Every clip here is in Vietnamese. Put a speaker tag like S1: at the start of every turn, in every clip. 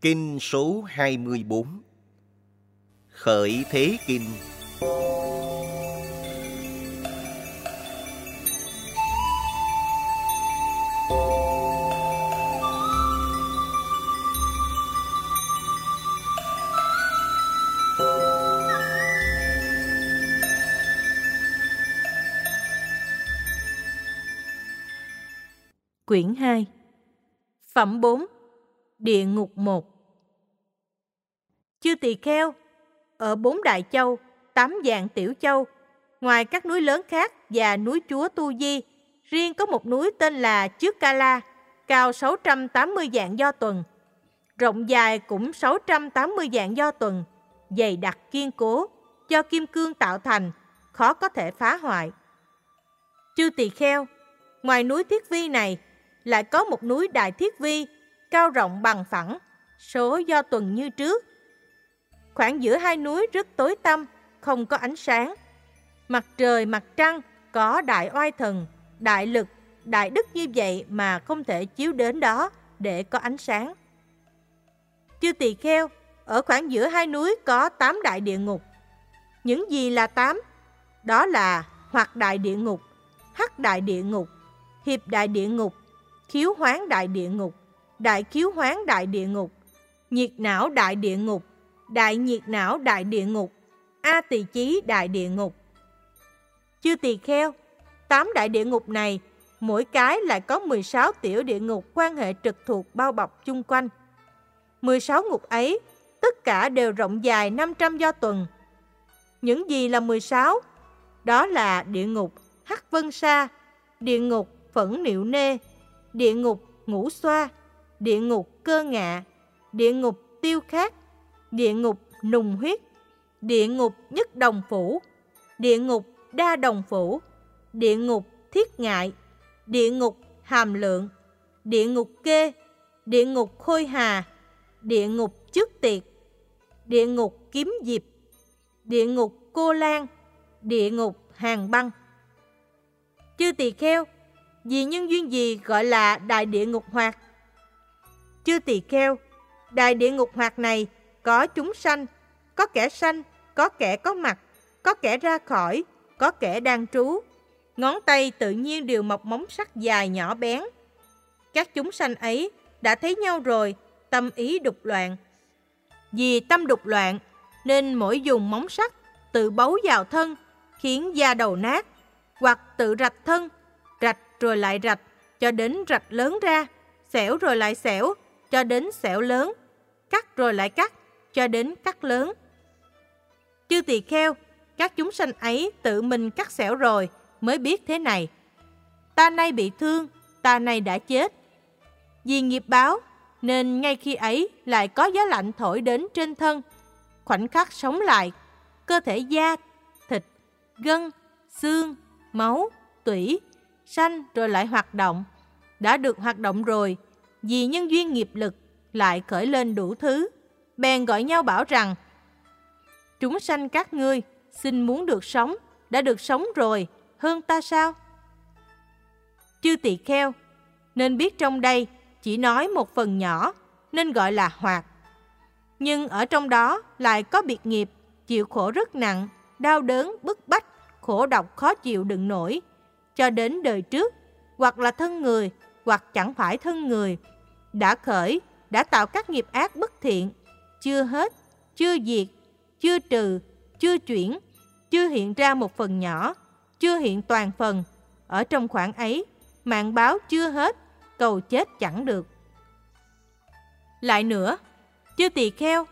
S1: Kinh số 24 Khởi Thế Kinh.
S2: Quyển 2 Phẩm 4 Địa ngục 1 Chư tỳ kheo Ở bốn đại châu, tám dạng tiểu châu Ngoài các núi lớn khác và núi chúa Tu Di Riêng có một núi tên là Trước Ca La Cao 680 dạng do tuần Rộng dài cũng 680 dạng do tuần Dày đặc kiên cố Do kim cương tạo thành Khó có thể phá hoại. Chư tỳ kheo Ngoài núi Thiết Vi này lại có một núi Đại Thiết Vi, cao rộng bằng phẳng, số do tuần như trước. Khoảng giữa hai núi rất tối tăm, không có ánh sáng. Mặt trời, mặt trăng có đại oai thần, đại lực, đại đức như vậy mà không thể chiếu đến đó để có ánh sáng. Chư tỳ kheo, ở khoảng giữa hai núi có tám đại địa ngục. Những gì là tám? Đó là hoặc đại địa ngục, hắc đại địa ngục, hiệp đại địa ngục, khiếu hoán đại địa ngục, đại khiếu hoán đại địa ngục, nhiệt não đại địa ngục, đại nhiệt não đại địa ngục, a tỳ chí đại địa ngục. Chư tỳ kheo, tám đại địa ngục này, mỗi cái lại có 16 tiểu địa ngục quan hệ trực thuộc bao bọc chung quanh. 16 ngục ấy, tất cả đều rộng dài 500 do tuần. Những gì là 16? Đó là địa ngục Hắc Vân Sa, địa ngục Phẫn Niệu Nê, địa ngục ngũ xoa, địa ngục cơ ngạ, địa ngục tiêu khát, địa ngục nùng huyết, địa ngục nhất đồng phủ, địa ngục đa đồng phủ, địa ngục thiết ngại, địa ngục hàm lượng, địa ngục kê, địa ngục khôi hà, địa ngục trước tiệt, địa ngục kiếm diệp, địa ngục cô lan, địa ngục hàng băng. Chư tỳ kheo vì nhân duyên gì gọi là đại địa ngục hoạt? Chư tỳ kheo, đại địa ngục hoạt này có chúng sanh, có kẻ sanh, có kẻ có mặt, có kẻ ra khỏi, có kẻ đang trú. Ngón tay tự nhiên đều mọc móng sắc dài nhỏ bén. Các chúng sanh ấy đã thấy nhau rồi, tâm ý đục loạn. Vì tâm đục loạn, nên mỗi dùng móng sắc tự bấu vào thân, khiến da đầu nát, hoặc tự rạch thân, rạch rồi lại rạch, cho đến rạch lớn ra, xẻo rồi lại xẻo, cho đến xẻo lớn, cắt rồi lại cắt, cho đến cắt lớn. Chư tỳ kheo, các chúng sanh ấy tự mình cắt xẻo rồi mới biết thế này. Ta nay bị thương, ta nay đã chết. Vì nghiệp báo, nên ngay khi ấy lại có gió lạnh thổi đến trên thân. Khoảnh khắc sống lại, cơ thể da, thịt, gân, xương, máu, tủy, sanh rồi lại hoạt động. Đã được hoạt động rồi, vì nhân duyên nghiệp lực lại khởi lên đủ thứ. Bèn gọi nhau bảo rằng, Chúng sanh các ngươi, xin muốn được sống, đã được sống rồi, hơn ta sao? Chư tỳ kheo, nên biết trong đây chỉ nói một phần nhỏ, nên gọi là hoạt. Nhưng ở trong đó lại có biệt nghiệp, chịu khổ rất nặng, đau đớn, bức bách, khổ độc khó chịu đựng nổi, cho đến đời trước, hoặc là thân người, hoặc chẳng phải thân người, đã khởi, đã tạo các nghiệp ác bất thiện, chưa hết, chưa diệt, chưa trừ, chưa chuyển, chưa hiện ra một phần nhỏ, chưa hiện toàn phần. Ở trong khoảng ấy, mạng báo chưa hết, cầu chết chẳng được. Lại nữa, chưa tỳ kheo,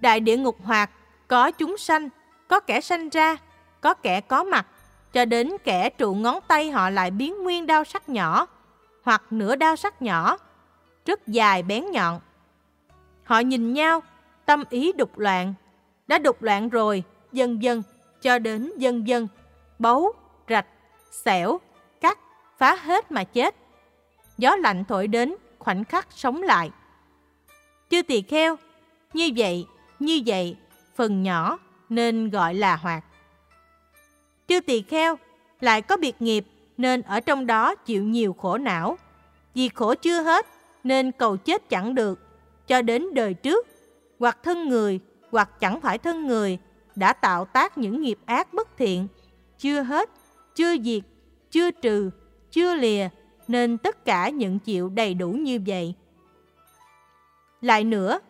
S2: đại địa ngục hoạt, có chúng sanh, có kẻ sanh ra, có kẻ có mặt, cho đến kẻ trụ ngón tay họ lại biến nguyên đao sắc nhỏ hoặc nửa đao sắc nhỏ, rất dài bén nhọn. Họ nhìn nhau, tâm ý đục loạn, đã đục loạn rồi, dần dần, cho đến dần dần, bấu, rạch, xẻo, cắt, phá hết mà chết. Gió lạnh thổi đến, khoảnh khắc sống lại. Chư tỳ kheo, như vậy, như vậy, phần nhỏ nên gọi là hoạt. Chư tỳ kheo lại có biệt nghiệp nên ở trong đó chịu nhiều khổ não. Vì khổ chưa hết nên cầu chết chẳng được, cho đến đời trước, hoặc thân người, hoặc chẳng phải thân người, đã tạo tác những nghiệp ác bất thiện, chưa hết, chưa diệt, chưa trừ, chưa lìa, nên tất cả nhận chịu đầy đủ như vậy. Lại nữa,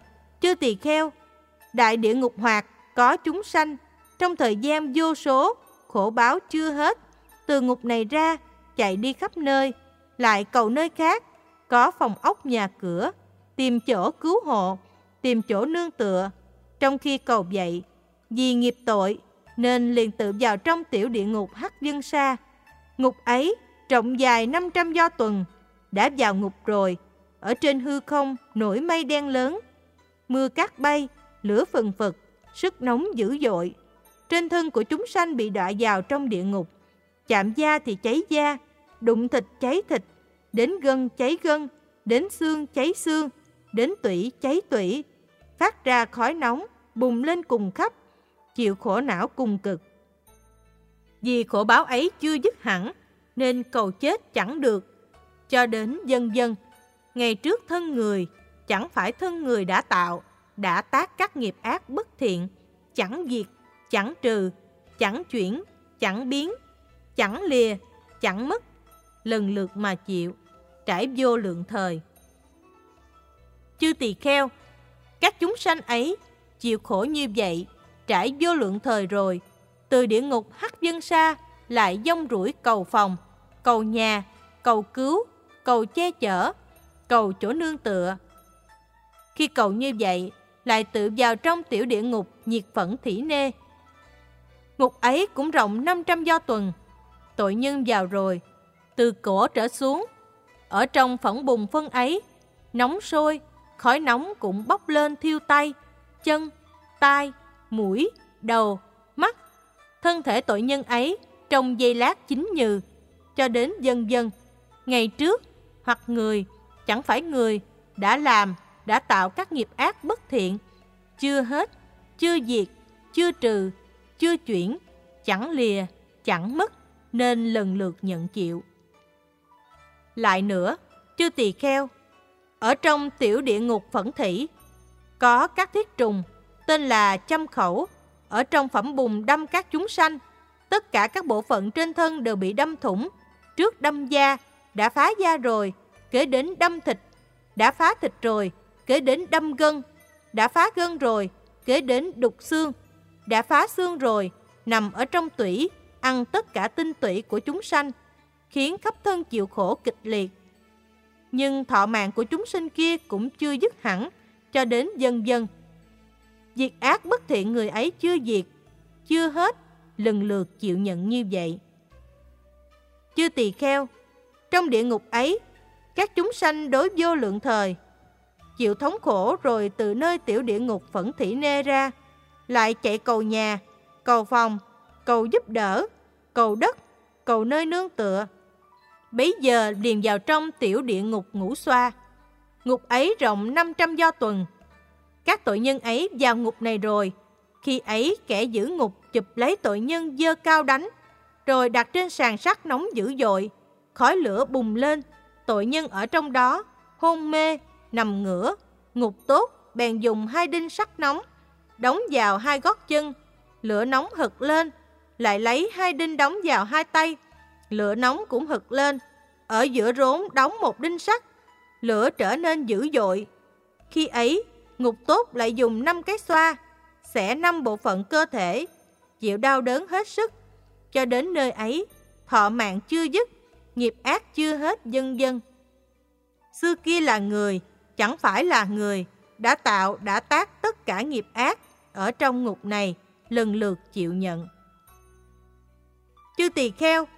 S2: chư tỳ kheo, đại địa ngục hoạt có chúng sanh trong thời gian vô số, khổ báo chưa hết, từ ngục này ra, chạy đi khắp nơi, lại cầu nơi khác, có phòng ốc nhà cửa, tìm chỗ cứu hộ, tìm chỗ nương tựa. Trong khi cầu dậy, vì nghiệp tội, nên liền tự vào trong tiểu địa ngục hắc dân sa. Ngục ấy rộng dài 500 do tuần, đã vào ngục rồi, ở trên hư không nổi mây đen lớn, mưa cát bay, lửa phần phật, sức nóng dữ dội. Trên thân của chúng sanh bị đọa vào trong địa ngục, chạm da thì cháy da, đụng thịt cháy thịt, đến gân cháy gân, đến xương cháy xương, đến tủy cháy tủy, phát ra khói nóng, bùng lên cùng khắp, chịu khổ não cùng cực. Vì khổ báo ấy chưa dứt hẳn, nên cầu chết chẳng được. Cho đến dân dân, ngày trước thân người, chẳng phải thân người đã tạo, đã tác các nghiệp ác bất thiện, chẳng diệt, chẳng trừ, chẳng chuyển, chẳng biến, chẳng lìa, chẳng mất, lần lượt mà chịu, trải vô lượng thời. Chư tỳ kheo, các chúng sanh ấy chịu khổ như vậy, trải vô lượng thời rồi, từ địa ngục hắc dân sa lại dông rủi cầu phòng, cầu nhà, cầu cứu, cầu che chở, cầu chỗ nương tựa. Khi cầu như vậy, lại tự vào trong tiểu địa ngục nhiệt phẫn thỉ nê. Ngục ấy cũng rộng 500 do tuần. Tội nhân vào rồi, từ cổ trở xuống, ở trong phỏng bùng phân ấy, nóng sôi, khói nóng cũng bốc lên thiêu tay, chân, tai, mũi, đầu, mắt. Thân thể tội nhân ấy trong giây lát chính như, cho đến dần dần, ngày trước hoặc người, chẳng phải người, đã làm, đã tạo các nghiệp ác bất thiện, chưa hết, chưa diệt, chưa trừ, chưa chuyển, chẳng lìa, chẳng mất, nên lần lượt nhận chịu. Lại nữa, chư tỳ kheo, ở trong tiểu địa ngục phẫn thỉ, có các thiết trùng, tên là châm khẩu, ở trong phẩm bùn đâm các chúng sanh. Tất cả các bộ phận trên thân đều bị đâm thủng, trước đâm da, đã phá da rồi, kế đến đâm thịt, đã phá thịt rồi, kế đến đâm gân, đã phá gân rồi, kế đến đục xương, đã phá xương rồi, nằm ở trong tủy, ăn tất cả tinh tủy của chúng sanh, khiến khắp thân chịu khổ kịch liệt. Nhưng thọ mạng của chúng sinh kia cũng chưa dứt hẳn, cho đến dần dần. Diệt ác bất thiện người ấy chưa diệt, chưa hết, lần lượt chịu nhận như vậy. Chưa tỳ kheo, trong địa ngục ấy, các chúng sanh đối vô lượng thời, chịu thống khổ rồi từ nơi tiểu địa ngục phẫn thỉ nê ra, lại chạy cầu nhà, cầu phòng, cầu giúp đỡ, cầu đất, cầu nơi nương tựa. Bấy giờ liền vào trong tiểu địa ngục ngũ xoa. Ngục ấy rộng 500 do tuần. Các tội nhân ấy vào ngục này rồi. Khi ấy kẻ giữ ngục chụp lấy tội nhân dơ cao đánh, rồi đặt trên sàn sắt nóng dữ dội. Khói lửa bùng lên, tội nhân ở trong đó, hôn mê, nằm ngửa, ngục tốt, bèn dùng hai đinh sắt nóng, đóng vào hai gót chân, lửa nóng hực lên, lại lấy hai đinh đóng vào hai tay, lửa nóng cũng hực lên, ở giữa rốn đóng một đinh sắt, lửa trở nên dữ dội. Khi ấy, ngục tốt lại dùng năm cái xoa, xẻ năm bộ phận cơ thể, chịu đau đớn hết sức, cho đến nơi ấy, thọ mạng chưa dứt, nghiệp ác chưa hết dân dân. Xưa kia là người, chẳng phải là người, đã tạo, đã tác tất cả nghiệp ác ở trong ngục này, lần lượt chịu nhận. Chư tỳ kheo,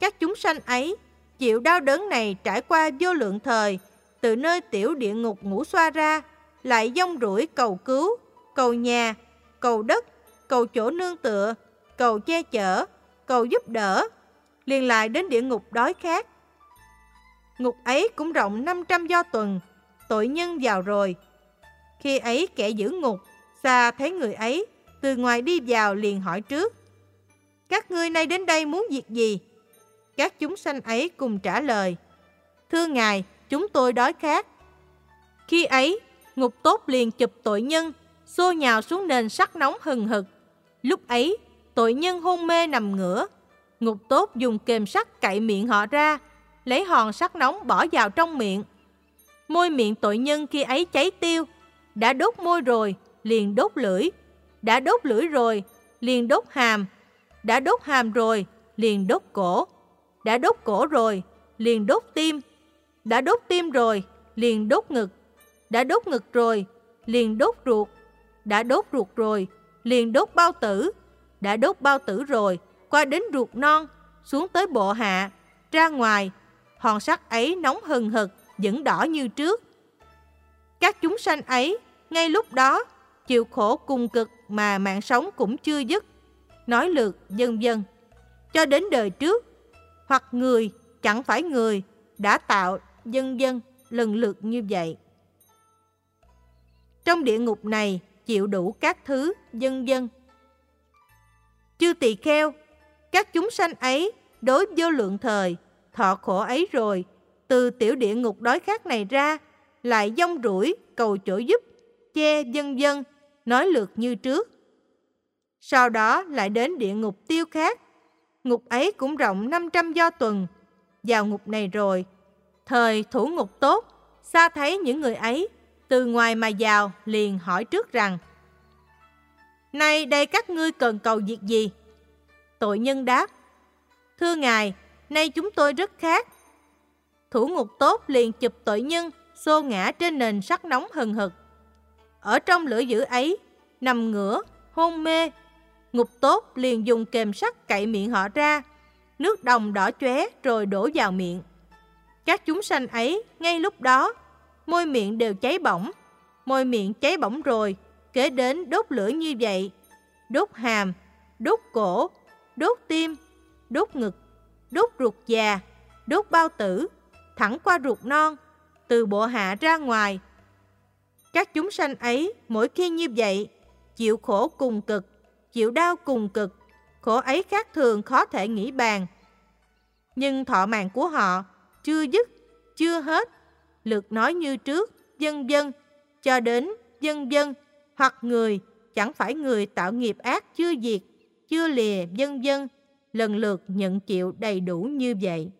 S2: các chúng sanh ấy chịu đau đớn này trải qua vô lượng thời, từ nơi tiểu địa ngục ngủ xoa ra, lại dông rủi cầu cứu, cầu nhà, cầu đất, cầu chỗ nương tựa, cầu che chở, cầu giúp đỡ, liền lại đến địa ngục đói khát. Ngục ấy cũng rộng 500 do tuần, tội nhân vào rồi. Khi ấy kẻ giữ ngục, xa thấy người ấy, từ ngoài đi vào liền hỏi trước. Các ngươi nay đến đây muốn việc gì? Các chúng sanh ấy cùng trả lời. Thưa Ngài, chúng tôi đói khát. Khi ấy, Ngục tốt liền chụp tội nhân, xô nhào xuống nền sắt nóng hừng hực. Lúc ấy, tội nhân hôn mê nằm ngửa. Ngục tốt dùng kềm sắt cậy miệng họ ra, lấy hòn sắt nóng bỏ vào trong miệng. Môi miệng tội nhân khi ấy cháy tiêu, đã đốt môi rồi, liền đốt lưỡi. Đã đốt lưỡi rồi, liền đốt hàm. Đã đốt hàm rồi, liền đốt cổ. Đã đốt cổ rồi, liền đốt tim. Đã đốt tim rồi, liền đốt ngực. Đã đốt ngực rồi, liền đốt ruột. Đã đốt ruột rồi, liền đốt bao tử. Đã đốt bao tử rồi, qua đến ruột non, xuống tới bộ hạ, ra ngoài. Hòn sắt ấy nóng hừng hực, vẫn đỏ như trước. Các chúng sanh ấy, ngay lúc đó, chịu khổ cùng cực mà mạng sống cũng chưa dứt. Nói lượt dân dân, cho đến đời trước, hoặc người, chẳng phải người, đã tạo dân dân lần lượt như vậy. Trong địa ngục này, chịu đủ các thứ dân dân. Chư tỳ kheo, các chúng sanh ấy đối vô lượng thời, thọ khổ ấy rồi, từ tiểu địa ngục đói khát này ra, lại dông rủi cầu chỗ giúp, che dân dân, nói lượt như trước. Sau đó lại đến địa ngục tiêu khác. Ngục ấy cũng rộng 500 do tuần. Vào ngục này rồi, thời thủ ngục tốt, xa thấy những người ấy, từ ngoài mà vào liền hỏi trước rằng Này đây các ngươi cần cầu việc gì? Tội nhân đáp Thưa Ngài, nay chúng tôi rất khác. Thủ ngục tốt liền chụp tội nhân, xô ngã trên nền sắt nóng hừng hực. Ở trong lửa dữ ấy, nằm ngửa, hôn mê, ngục tốt liền dùng kềm sắt cậy miệng họ ra, nước đồng đỏ chóe rồi đổ vào miệng. Các chúng sanh ấy, ngay lúc đó, môi miệng đều cháy bỏng. Môi miệng cháy bỏng rồi, kế đến đốt lửa như vậy. Đốt hàm, đốt cổ, đốt tim, đốt ngực, đốt ruột già, đốt bao tử, thẳng qua ruột non, từ bộ hạ ra ngoài. Các chúng sanh ấy, mỗi khi như vậy, chịu khổ cùng cực, chịu đau cùng cực, khổ ấy khác thường khó thể nghĩ bàn. Nhưng thọ mạng của họ chưa dứt, chưa hết, lượt nói như trước, dân dân, cho đến dân dân, hoặc người, chẳng phải người tạo nghiệp ác chưa diệt, chưa lìa dân dân, lần lượt nhận chịu đầy đủ như vậy.